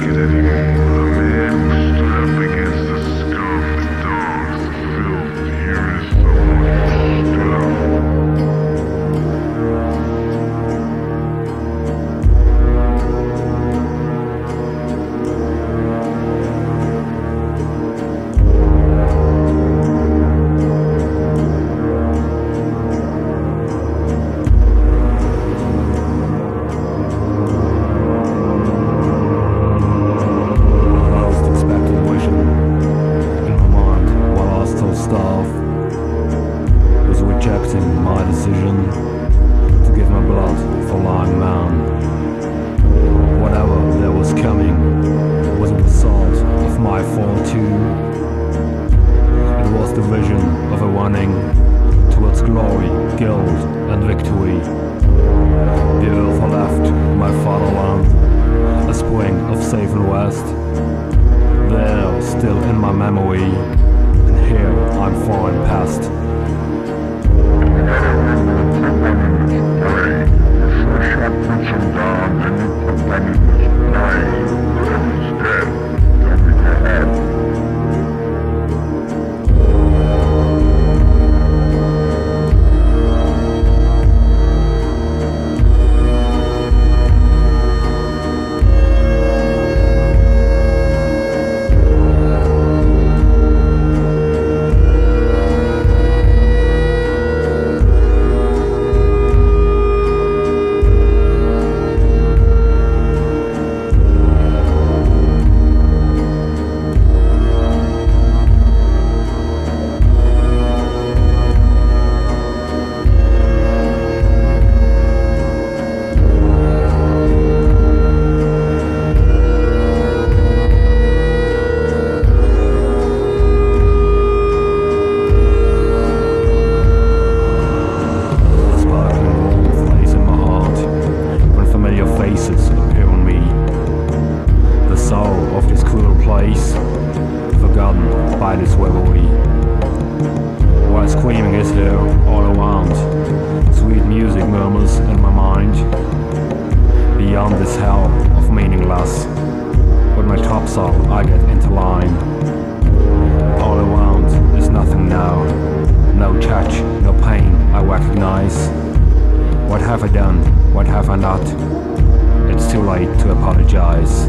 Get it again. decision to give my blood for Long man. Whatever there was coming was a result of my fall too. It was the vision of a running towards glory, guilt and victory. The earth I left, my fatherland, a spring of safe and west. There, still in my memory, and here I'm far and past. Three. Shut some down have I done? What have I not? It's too late to apologize.